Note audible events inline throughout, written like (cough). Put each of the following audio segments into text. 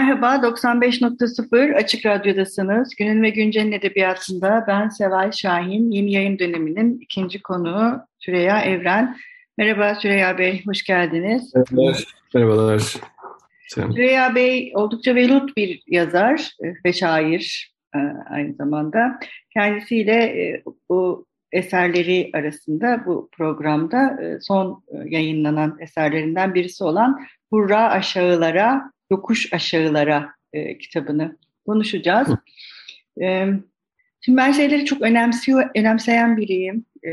Merhaba, 95.0 Açık Radyo'dasınız. Günün ve Güncel'in edebiyatında ben Seval Şahin, yeni yayın döneminin ikinci konuğu Süreyya Evren. Merhaba Süreyya Bey, hoş geldiniz. Merhabalar. Merhabalar. Süreyya Bey oldukça velut bir yazar ve şair e, aynı zamanda. Kendisiyle e, bu eserleri arasında bu programda e, son yayınlanan eserlerinden birisi olan Hurra Aşağılara Yokuş Aşağılara e, kitabını konuşacağız. E, şimdi ben şeyleri çok önemsiyor, önemseyen biriyim. E,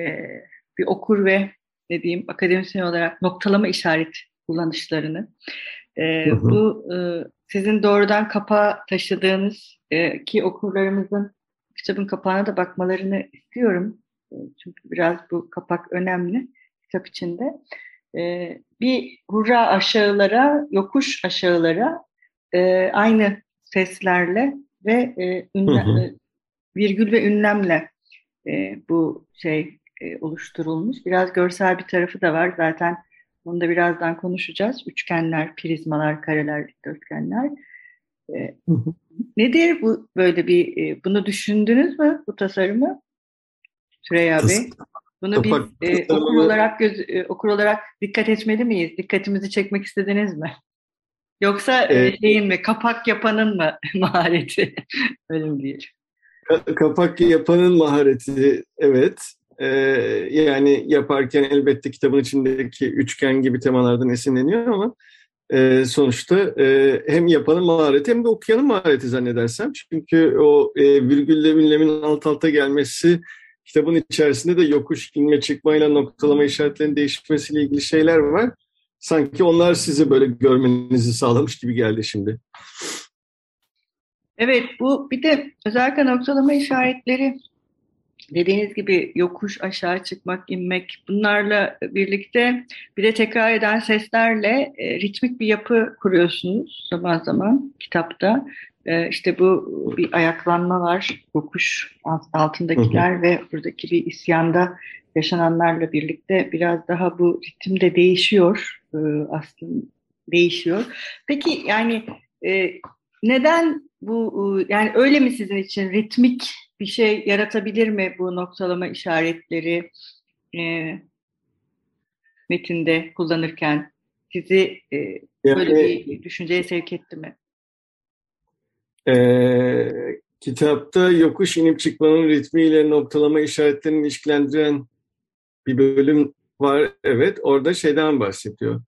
bir okur ve ne diyeyim akademisyen olarak noktalama işaret kullanışlarını. E, hı hı. Bu e, sizin doğrudan kapağa taşıdığınız e, ki okurlarımızın kitabın kapağına da bakmalarını istiyorum. E, çünkü biraz bu kapak önemli kitap içinde. Ee, bir hurra aşağılara, yokuş aşağılara e, aynı seslerle ve e, ünlem, hı hı. E, virgül ve ünlemle e, bu şey e, oluşturulmuş. Biraz görsel bir tarafı da var. Zaten onu da birazdan konuşacağız. Üçgenler, prizmalar, kareler, dörtgenler. E, hı hı. Nedir bu böyle bir, e, bunu düşündünüz mü bu tasarımı Süreyya Bey? Bunu biz e, okur olarak göz, e, okur olarak dikkat etmeli miyiz? Dikkatimizi çekmek istediniz mi? (laughs) Yoksa e, ee, şeyin mi kapak yapanın mı (laughs) mahareti? Öyle mi diyelim? Kapak yapanın mahareti evet. Ee, yani yaparken elbette kitabın içindeki üçgen gibi temalardan esinleniyor ama e, sonuçta e, hem yapanın mahareti hem de okuyanın mahareti zannedersem. Çünkü o e, virgülle ünlemin alt alta gelmesi kitabın içerisinde de yokuş inme çıkmayla noktalama işaretlerinin değişmesiyle ilgili şeyler var. Sanki onlar sizi böyle görmenizi sağlamış gibi geldi şimdi. Evet bu bir de özellikle noktalama işaretleri dediğiniz gibi yokuş aşağı çıkmak, inmek bunlarla birlikte bir de tekrar eden seslerle e, ritmik bir yapı kuruyorsunuz zaman zaman kitapta. E, işte bu bir ayaklanma var, yokuş altındakiler hı hı. ve buradaki bir isyanda yaşananlarla birlikte biraz daha bu ritim de değişiyor e, aslında değişiyor. Peki yani e, neden bu yani öyle mi sizin için ritmik bir şey yaratabilir mi bu noktalama işaretleri e, metinde kullanırken sizi e, böyle bir düşünceye sevk etti mi? E, kitapta yokuş inip çıkmanın ritmiyle noktalama işaretlerini ilişkilendiren bir bölüm var. Evet, orada şeyden bahsediyor.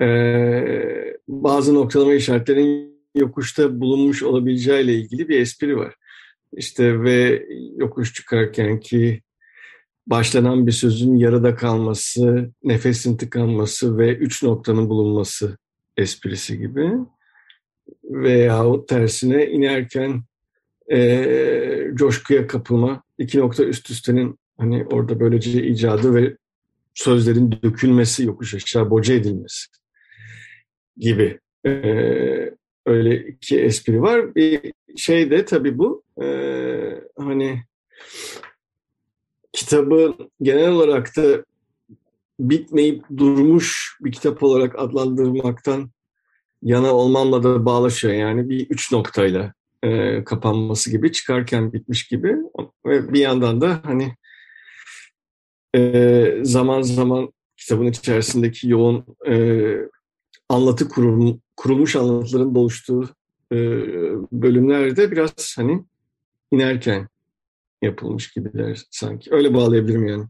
Ee, bazı noktalama işaretlerin yokuşta bulunmuş olabileceğiyle ilgili bir espri var. İşte ve yokuş çıkarken ki başlanan bir sözün yarıda kalması, nefesin tıkanması ve üç noktanın bulunması esprisi gibi. Veya tersine inerken e, coşkuya kapılma, iki nokta üst üstenin hani orada böylece icadı ve sözlerin dökülmesi, yokuş aşağı boca edilmesi gibi ee, öyle iki espri var. Bir şey de tabii bu e, hani kitabı genel olarak da bitmeyip durmuş bir kitap olarak adlandırmaktan yana olmamla da bağlaşıyor. Yani bir üç noktayla e, kapanması gibi çıkarken bitmiş gibi ve bir yandan da hani e, zaman zaman kitabın içerisindeki yoğun e, anlatı kurum, kurulmuş anlatıların oluştuğu e, bölümlerde biraz hani inerken yapılmış gibiler sanki. Öyle bağlayabilirim yani.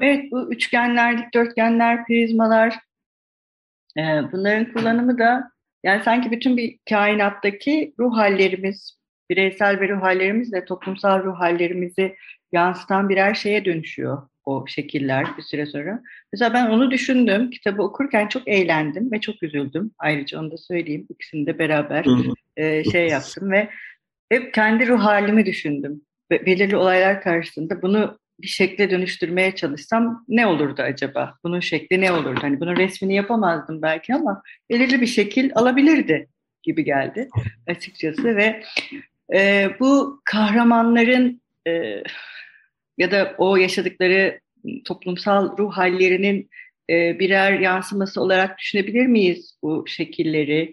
Evet bu üçgenler, dikdörtgenler, prizmalar e, bunların kullanımı da yani sanki bütün bir kainattaki ruh hallerimiz, bireysel ve ruh hallerimizle toplumsal ruh hallerimizi yansıtan birer şeye dönüşüyor o şekiller bir süre sonra. Mesela ben onu düşündüm. Kitabı okurken çok eğlendim ve çok üzüldüm. Ayrıca onu da söyleyeyim. İkisini de beraber e, şey yaptım ve hep kendi ruh halimi düşündüm. Belirli olaylar karşısında bunu bir şekle dönüştürmeye çalışsam ne olurdu acaba? Bunun şekli ne olurdu? Hani bunun resmini yapamazdım belki ama belirli bir şekil alabilirdi gibi geldi açıkçası ve e, bu kahramanların e, ya da o yaşadıkları toplumsal ruh hallerinin e, birer yansıması olarak düşünebilir miyiz bu şekilleri?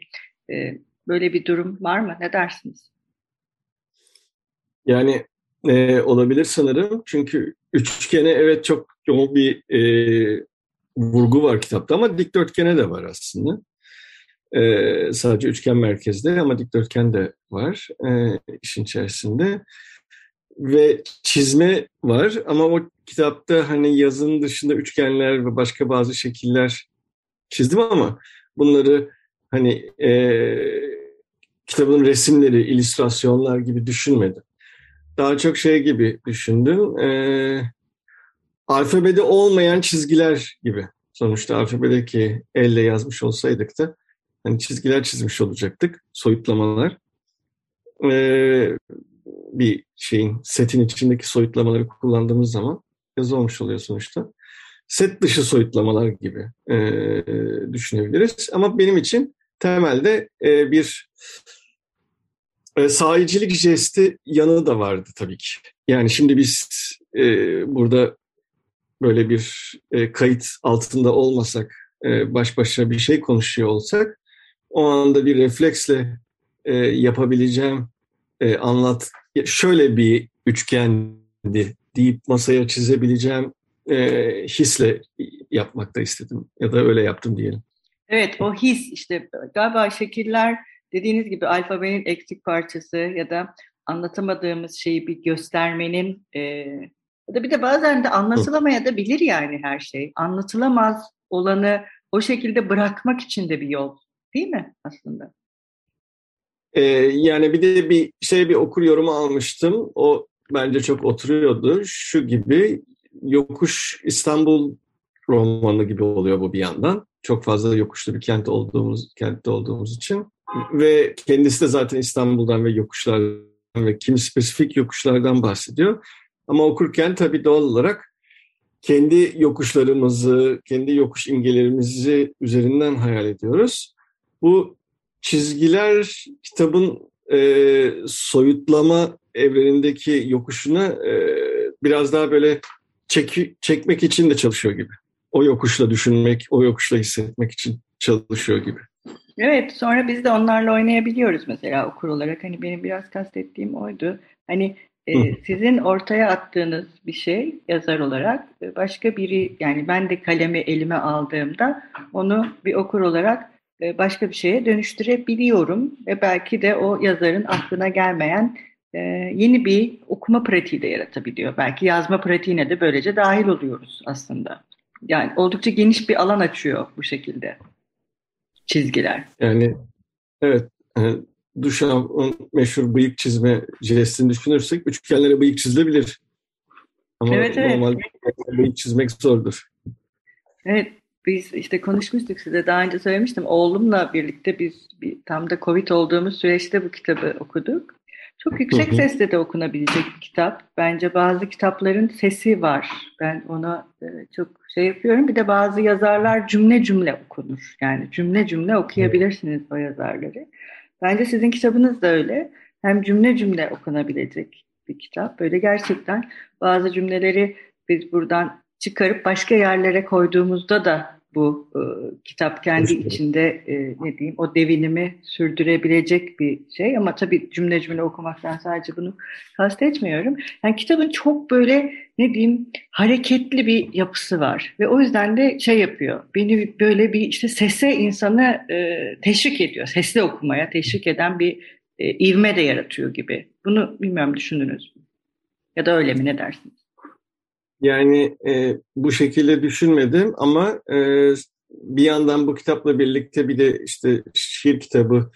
E, böyle bir durum var mı? Ne dersiniz? Yani e, olabilir sanırım. Çünkü üçgene evet çok yoğun bir e, vurgu var kitapta ama dikdörtgene de var aslında. E, sadece üçgen merkezde ama dikdörtgen de var e, işin içerisinde. Ve çizme var ama o kitapta hani yazın dışında üçgenler ve başka bazı şekiller çizdim ama bunları hani e, kitabın resimleri, illüstrasyonlar gibi düşünmedim daha çok şey gibi düşündüm. E, alfabede olmayan çizgiler gibi. Sonuçta alfabedeki elle yazmış olsaydık da hani çizgiler çizmiş olacaktık, soyutlamalar. E, bir şeyin setin içindeki soyutlamaları kullandığımız zaman yazı olmuş oluyor sonuçta. Set dışı soyutlamalar gibi e, düşünebiliriz. Ama benim için temelde e, bir e, sahicilik jesti yanı da vardı tabii ki. Yani şimdi biz e, burada böyle bir e, kayıt altında olmasak, e, baş başa bir şey konuşuyor olsak, o anda bir refleksle e, yapabileceğim e, anlat, şöyle bir üçgendi deyip masaya çizebileceğim e, hisle yapmakta istedim ya da öyle yaptım diyelim. Evet o his işte galiba şekiller dediğiniz gibi alfabenin eksik parçası ya da anlatamadığımız şeyi bir göstermenin e, ya da bir de bazen de anlatılamaya da bilir yani her şey. Anlatılamaz olanı o şekilde bırakmak için de bir yol değil mi aslında? Ee, yani bir de bir şey bir okur yorumu almıştım. O bence çok oturuyordu. Şu gibi yokuş İstanbul romanı gibi oluyor bu bir yandan. Çok fazla yokuşlu bir kent olduğumuz kentte olduğumuz için ve kendisi de zaten İstanbul'dan ve yokuşlardan ve kimi spesifik yokuşlardan bahsediyor. Ama okurken tabii doğal olarak kendi yokuşlarımızı, kendi yokuş imgelerimizi üzerinden hayal ediyoruz. Bu çizgiler kitabın e, soyutlama evrenindeki yokuşuna e, biraz daha böyle çek, çekmek için de çalışıyor gibi. O yokuşla düşünmek, o yokuşla hissetmek için çalışıyor gibi. Evet, sonra biz de onlarla oynayabiliyoruz mesela okur olarak. Hani benim biraz kastettiğim oydu. Hani e, sizin ortaya attığınız bir şey yazar olarak e, başka biri yani ben de kalemi elime aldığımda onu bir okur olarak e, başka bir şeye dönüştürebiliyorum ve belki de o yazarın aklına gelmeyen e, yeni bir okuma pratiği de yaratabiliyor. Belki yazma pratiğine de böylece dahil oluyoruz aslında. Yani oldukça geniş bir alan açıyor bu şekilde çizgiler. Yani evet yani Duchamp'ın meşhur bıyık çizme jestini düşünürsek üçgenlere bıyık çizilebilir. Ama evet, evet. normal bıyık çizmek zordur. Evet biz işte konuşmuştuk size daha önce söylemiştim. Oğlumla birlikte biz bir, tam da Covid olduğumuz süreçte bu kitabı okuduk. Çok yüksek sesle de okunabilecek bir kitap. Bence bazı kitapların sesi var. Ben ona e, çok şey yapıyorum. Bir de bazı yazarlar cümle cümle okunur. Yani cümle cümle okuyabilirsiniz o yazarları. Bence sizin kitabınız da öyle. Hem cümle cümle okunabilecek bir kitap. Böyle gerçekten bazı cümleleri biz buradan çıkarıp başka yerlere koyduğumuzda da bu e, kitap kendi işte. içinde e, ne diyeyim o devinimi sürdürebilecek bir şey ama tabii cümle cümle okumaktan sadece bunu kastetmiyorum. Yani kitabın çok böyle ne diyeyim hareketli bir yapısı var ve o yüzden de şey yapıyor. Beni böyle bir işte sese insanı e, teşvik ediyor. Sesli okumaya teşvik eden bir e, ivme de yaratıyor gibi. Bunu bilmiyorum düşündünüz mü? Ya da öyle mi ne dersiniz? Yani e, bu şekilde düşünmedim ama e, bir yandan bu kitapla birlikte bir de işte şiir kitabı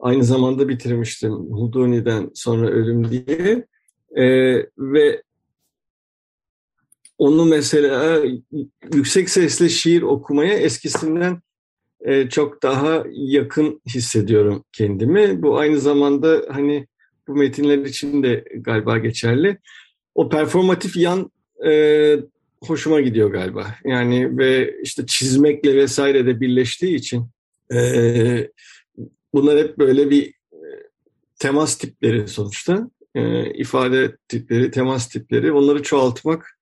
aynı zamanda bitirmiştim Huduni'den sonra Ölüm diye. E, ve onu mesela yüksek sesle şiir okumaya eskisinden e, çok daha yakın hissediyorum kendimi. Bu aynı zamanda hani bu metinler için de galiba geçerli. O performatif yan e, hoşuma gidiyor galiba. Yani ve işte çizmekle vesaire de birleştiği için e, bunlar hep böyle bir e, temas tipleri sonuçta. E, ifade tipleri, temas tipleri. Onları çoğaltmak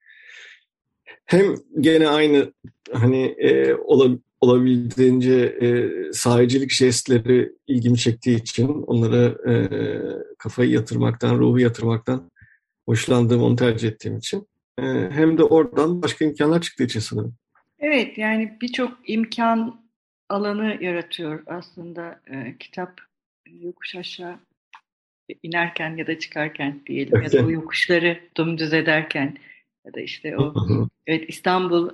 hem gene aynı hani e, olabildiğince e, sahicilik jestleri ilgimi çektiği için onlara e, kafayı yatırmaktan, ruhu yatırmaktan hoşlandığım, onu tercih ettiğim için hem de oradan başka imkanlar çıktığı için sanırım. Evet, yani birçok imkan alanı yaratıyor aslında e, kitap yokuş aşağı inerken ya da çıkarken diyelim ya da o yokuşları dümdüz ederken ya da işte o evet İstanbul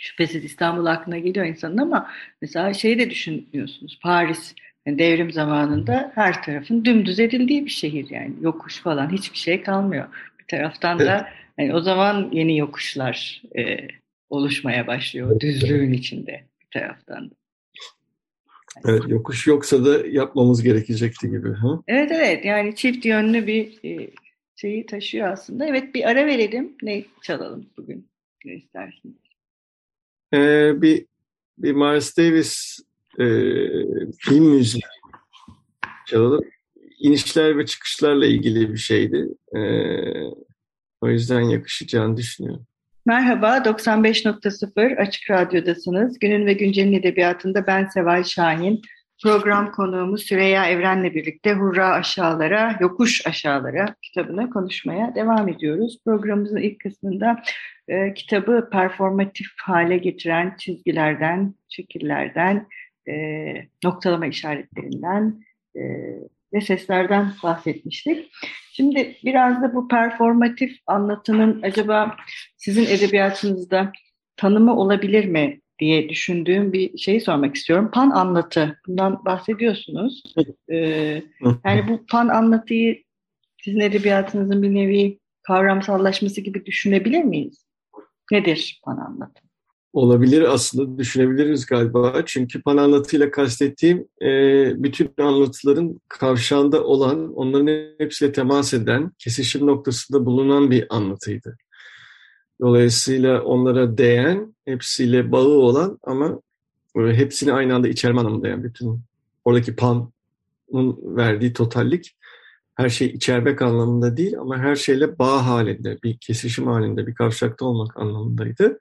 şüphesiz İstanbul aklına geliyor insanın ama mesela şeyi de düşünüyorsunuz Paris yani devrim zamanında her tarafın dümdüz edildiği bir şehir yani yokuş falan hiçbir şey kalmıyor. Bir taraftan da yani o zaman yeni yokuşlar e, oluşmaya başlıyor düzlüğün içinde bir taraftan da. Evet, yokuş yoksa da yapmamız gerekecekti gibi. Ha? Evet evet yani çift yönlü bir e, şeyi taşıyor aslında. Evet bir ara verelim. Ne çalalım bugün? Ne istersiniz? Ee, bir bir Miles Davis e, film müziği çalalım. İnişler ve çıkışlarla ilgili bir şeydi. E, o yüzden yakışacağını düşünüyorum. Merhaba, 95.0 Açık Radyo'dasınız. Günün ve Güncel'in edebiyatında ben Seval Şahin. Program konuğumuz Süreyya Evren'le birlikte Hurra Aşağılara, Yokuş Aşağılara kitabına konuşmaya devam ediyoruz. Programımızın ilk kısmında e, kitabı performatif hale getiren çizgilerden, şekillerden, e, noktalama işaretlerinden e, ve seslerden bahsetmiştik. Şimdi biraz da bu performatif anlatının acaba sizin edebiyatınızda tanımı olabilir mi diye düşündüğüm bir şeyi sormak istiyorum. Pan anlatı, bundan bahsediyorsunuz. Ee, yani bu pan anlatıyı sizin edebiyatınızın bir nevi kavramsallaşması gibi düşünebilir miyiz? Nedir pan anlatı? Olabilir aslında düşünebiliriz galiba. Çünkü pan anlatıyla kastettiğim e, bütün anlatıların kavşağında olan, onların hepsiyle temas eden, kesişim noktasında bulunan bir anlatıydı. Dolayısıyla onlara değen, hepsiyle bağı olan ama hepsini aynı anda içerme anlamında yani bütün oradaki panın verdiği totallik her şey içermek anlamında değil ama her şeyle bağ halinde, bir kesişim halinde, bir kavşakta olmak anlamındaydı.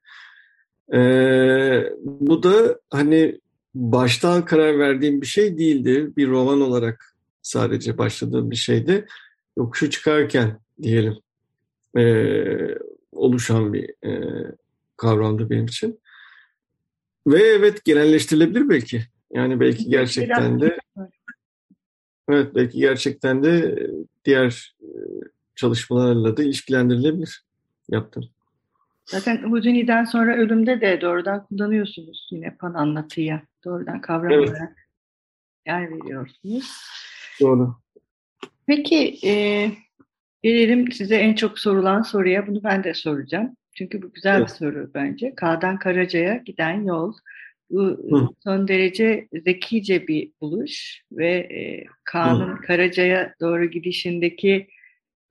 Ee, bu da hani baştan karar verdiğim bir şey değildi. Bir roman olarak sadece başladığım bir şeydi. Yokuşu çıkarken diyelim ee, oluşan bir e, kavramdı benim için. Ve evet genelleştirilebilir belki. Yani belki gerçekten de evet belki gerçekten de diğer e, çalışmalarla da ilişkilendirilebilir yaptım. Zaten Houdini'den sonra ölümde de doğrudan kullanıyorsunuz yine pan anlatıya. Doğrudan kavram evet. olarak yer veriyorsunuz. Doğru. Peki e, gelelim size en çok sorulan soruya. Bunu ben de soracağım. Çünkü bu güzel evet. bir soru bence. K'dan Karaca'ya giden yol. Bu Hı. son derece zekice bir buluş ve e, K'nın Karaca'ya doğru gidişindeki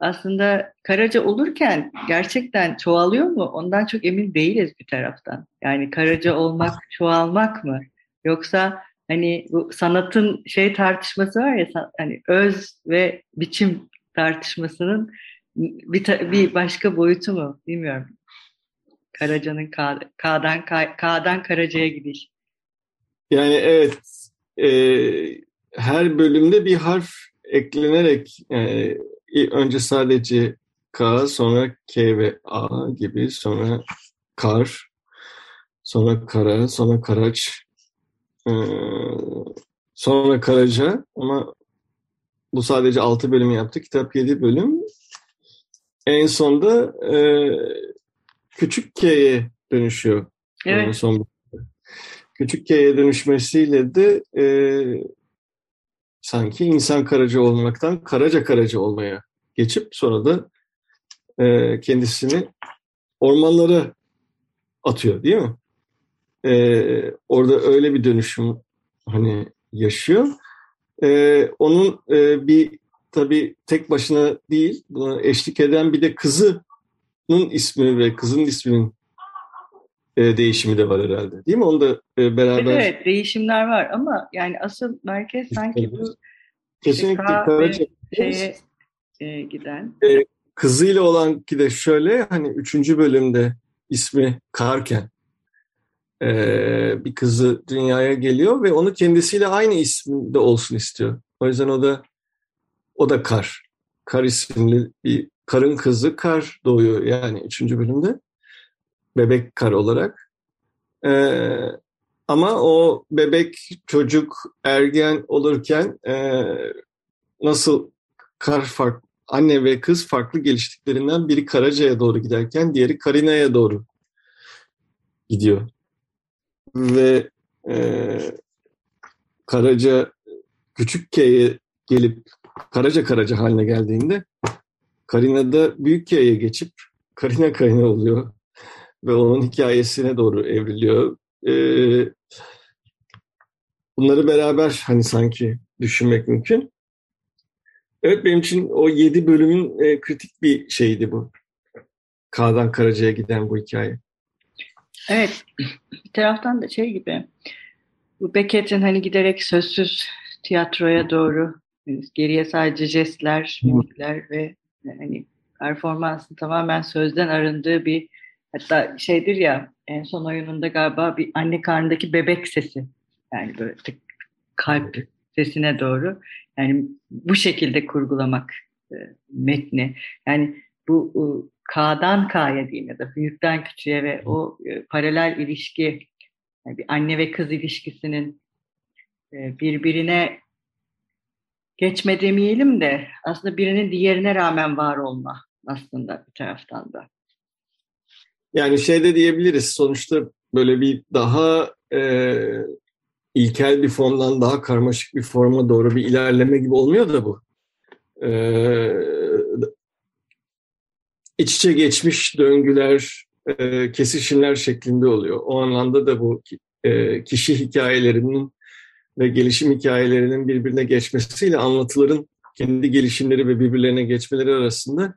aslında Karaca olurken gerçekten çoğalıyor mu? Ondan çok emin değiliz bir taraftan. Yani Karaca olmak, çoğalmak mı? Yoksa hani bu sanatın şey tartışması var ya hani öz ve biçim tartışmasının bir, bir başka boyutu mu? Bilmiyorum. Karaca'nın K, K'dan, K, K'dan Karaca'ya gidiş. Yani evet e, her bölümde bir harf eklenerek e, önce sadece K, sonra K ve A gibi, sonra kar, sonra kara, sonra karaç, ee, sonra karaca ama bu sadece 6 bölüm yaptı. Kitap 7 bölüm. En sonda e, küçük K'ye dönüşüyor. Evet. Son küçük K'ye dönüşmesiyle de e, sanki insan karaca olmaktan karaca karaca olmaya geçip sonra da e, kendisini ormanlara atıyor değil mi? Ee, orada öyle bir dönüşüm hani yaşıyor. Ee, onun e, bir tabii tek başına değil, buna eşlik eden bir de kızının ismi ve kızın isminin e, değişimi de var herhalde. Değil mi? Onu da e, beraber... Evet, değişimler var ama yani asıl merkez sanki bu Kesinlikle Karaca şeye e, giden. E, kızıyla olan ki de şöyle hani üçüncü bölümde ismi Karken e, bir kızı dünyaya geliyor ve onu kendisiyle aynı isimde olsun istiyor. O yüzden o da o da Kar. Kar isimli bir karın kızı Kar doğuyor yani üçüncü bölümde. Bebek Kar olarak. E, ama o bebek, çocuk, ergen olurken e, nasıl kar fark, anne ve kız farklı geliştiklerinden biri Karaca'ya doğru giderken diğeri Karina'ya doğru gidiyor. Ve e, Karaca küçük K'ye gelip Karaca Karaca haline geldiğinde Karina da büyük K'ye geçip Karina Karina oluyor ve onun hikayesine doğru evriliyor. Ee, bunları beraber hani sanki düşünmek mümkün. Evet benim için o yedi bölümün e, kritik bir şeydi bu. K'dan Karaca'ya giden bu hikaye. Evet. Bir taraftan da şey gibi bu Beckett'in hani giderek sözsüz tiyatroya doğru geriye sadece jestler, mimikler ve hani performansın tamamen sözden arındığı bir hatta şeydir ya en son oyununda galiba bir anne karnındaki bebek sesi yani böyle tık, kalp sesine doğru yani bu şekilde kurgulamak e, metni yani bu e, K'dan K'ya diyeyim ya da büyükten küçüğe ve o e, paralel ilişki yani bir anne ve kız ilişkisinin e, birbirine geçme demeyelim de aslında birinin diğerine rağmen var olma aslında bir taraftan da. Yani şey de diyebiliriz sonuçta böyle bir daha e, ilkel bir formdan daha karmaşık bir forma doğru bir ilerleme gibi olmuyor da bu. E, iç içe geçmiş döngüler, e, kesişimler şeklinde oluyor. O anlamda da bu e, kişi hikayelerinin ve gelişim hikayelerinin birbirine geçmesiyle anlatıların kendi gelişimleri ve birbirlerine geçmeleri arasında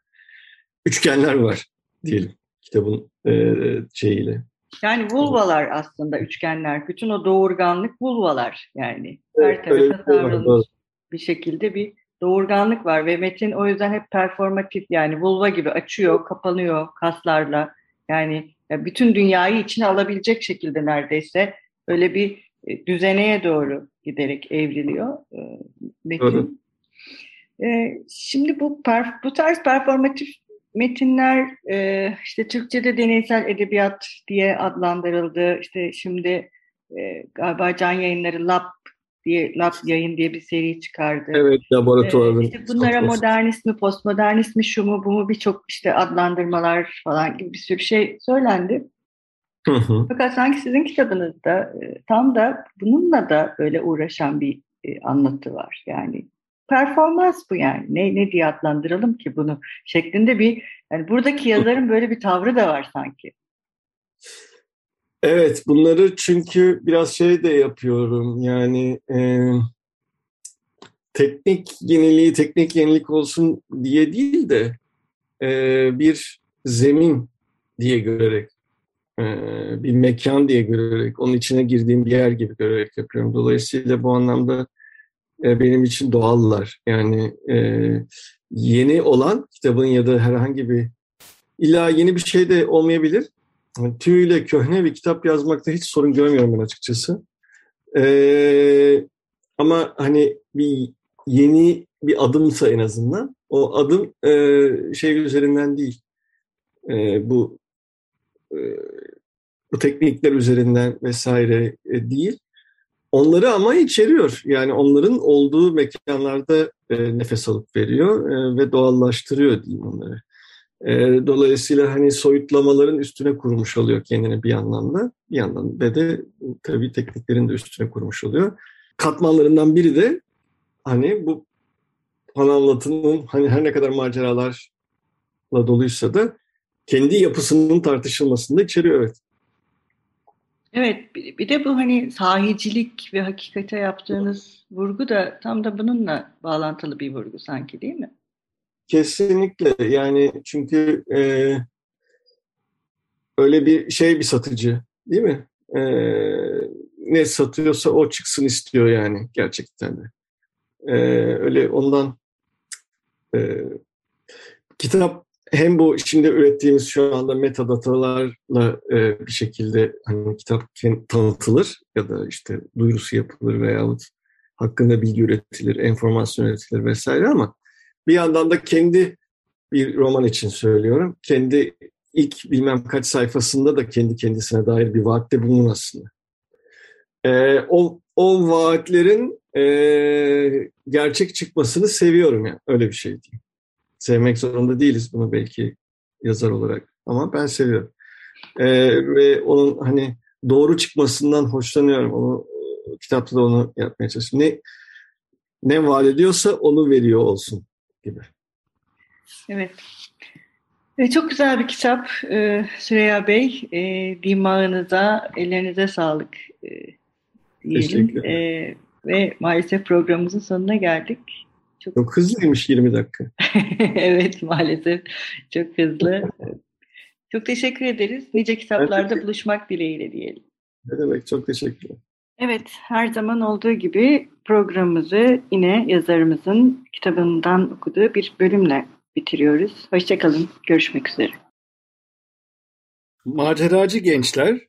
üçgenler var diyelim kitabın e, şeyiyle. Yani vulvalar aslında üçgenler. Bütün o doğurganlık vulvalar yani. Her tarafa savrulmuş bir şekilde bir doğurganlık var ve metin o yüzden hep performatif yani vulva gibi açıyor, kapanıyor kaslarla. Yani bütün dünyayı içine alabilecek şekilde neredeyse öyle bir e, düzeneye doğru giderek evriliyor e, metin. E, şimdi bu bu tarz performatif metinler işte Türkçe'de deneysel edebiyat diye adlandırıldı. İşte şimdi galiba Can Yayınları Lab diye Lab Yayın diye bir seri çıkardı. Evet, laboratuvarın. İşte bunlara modernist mi, postmodernist mi, şu mu, bu mu birçok işte adlandırmalar falan gibi bir sürü şey söylendi. Hı hı. Fakat sanki sizin kitabınızda e, tam da bununla da böyle uğraşan bir e, anlatı var. Yani performans bu yani. Ne, ne diye adlandıralım ki bunu şeklinde bir yani buradaki yazarın böyle bir tavrı da var sanki. Evet bunları çünkü biraz şey de yapıyorum yani e, teknik yeniliği teknik yenilik olsun diye değil de e, bir zemin diye görerek bir mekan diye görerek, onun içine girdiğim bir yer gibi görerek yapıyorum. Dolayısıyla bu anlamda e, benim için doğallar. Yani e, yeni olan kitabın ya da herhangi bir illa yeni bir şey de olmayabilir. Tüyüyle köhne bir kitap yazmakta hiç sorun görmüyorum ben açıkçası. ama hani bir yeni bir adımsa en azından o adım şey üzerinden değil. bu bu teknikler üzerinden vesaire e, değil. Onları ama içeriyor. Yani onların olduğu mekanlarda e, nefes alıp veriyor e, ve doğallaştırıyor diyeyim onları. E, dolayısıyla hani soyutlamaların üstüne kurmuş oluyor kendini bir anlamda. Bir yandan ve de tabii tekniklerin de üstüne kurmuş oluyor. Katmanlarından biri de hani bu anlatının hani her ne kadar maceralarla doluysa da kendi yapısının tartışılmasını da içeriyor evet. Evet, bir de bu hani sahicilik ve hakikate yaptığınız vurgu da tam da bununla bağlantılı bir vurgu sanki değil mi? Kesinlikle yani çünkü e, öyle bir şey bir satıcı değil mi? E, ne satıyorsa o çıksın istiyor yani gerçekten de. E, öyle ondan e, kitap hem bu şimdi ürettiğimiz şu anda metadatalarla e, bir şekilde hani kitap tanıtılır ya da işte duyurusu yapılır veyahut hakkında bilgi üretilir, enformasyon üretilir vesaire ama bir yandan da kendi bir roman için söylüyorum. Kendi ilk bilmem kaç sayfasında da kendi kendisine dair bir vaatte bulunur aslında. E, o, o vaatlerin e, gerçek çıkmasını seviyorum ya. Yani. Öyle bir şey diyeyim. Sevmek zorunda değiliz bunu belki yazar olarak ama ben seviyorum. E, ve onun hani doğru çıkmasından hoşlanıyorum. Onu kitapta da onu yapmaya çalışıyorum. Ne ne vaat ediyorsa onu veriyor olsun gibi. Evet. E, çok güzel bir kitap e, Süreyya Bey. E, dimağınıza, ellerinize sağlık e, diyelim. E, ve maalesef programımızın sonuna geldik. Çok, çok hızlıymış 20 dakika. (laughs) evet maalesef çok hızlı. (laughs) çok teşekkür ederiz. Nice kitaplarda buluşmak dileğiyle diyelim. Ne demek çok teşekkürler. Evet, her zaman olduğu gibi programımızı yine yazarımızın kitabından okuduğu bir bölümle bitiriyoruz. Hoşçakalın, görüşmek üzere. Maceracı gençler,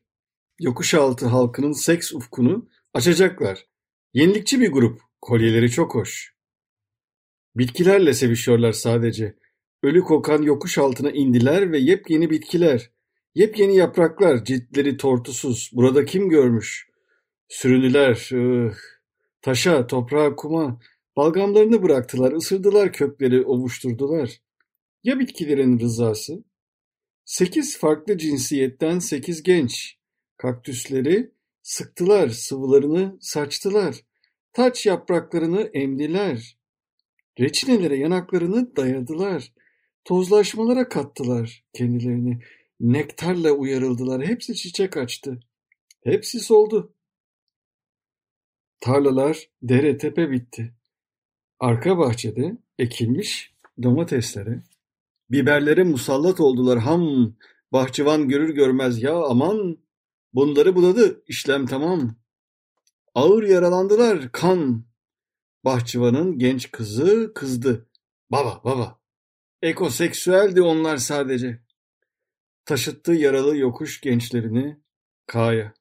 yokuşaltı halkının seks ufkunu açacaklar. Yenilikçi bir grup, kolyeleri çok hoş. Bitkilerle sevişiyorlar sadece. Ölü kokan yokuş altına indiler ve yepyeni bitkiler. Yepyeni yapraklar, ciltleri tortusuz. Burada kim görmüş? Sürünüler, ıh, taşa, toprağa, kuma. Balgamlarını bıraktılar, ısırdılar kökleri, ovuşturdular. Ya bitkilerin rızası? Sekiz farklı cinsiyetten sekiz genç. Kaktüsleri sıktılar, sıvılarını saçtılar. Taç yapraklarını emdiler. Reçinelere yanaklarını dayadılar. Tozlaşmalara kattılar kendilerini. Nektarla uyarıldılar. Hepsi çiçek açtı. Hepsi soldu. Tarlalar dere tepe bitti. Arka bahçede ekilmiş domateslere, biberlere musallat oldular ham. Bahçıvan görür görmez ya aman bunları buladı işlem tamam. Ağır yaralandılar kan. Bahçıvanın genç kızı kızdı. Baba baba. Ekoseksüeldi onlar sadece. Taşıttı yaralı yokuş gençlerini K'ya.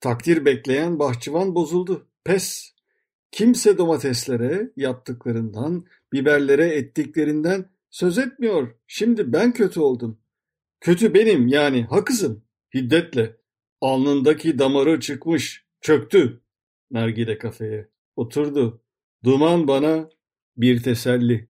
Takdir bekleyen bahçıvan bozuldu. Pes. Kimse domateslere yaptıklarından, biberlere ettiklerinden söz etmiyor. Şimdi ben kötü oldum. Kötü benim yani hakızım. Hiddetle. Alnındaki damarı çıkmış, çöktü. Nargile kafeye. Oturdu. Duman bana bir teselli.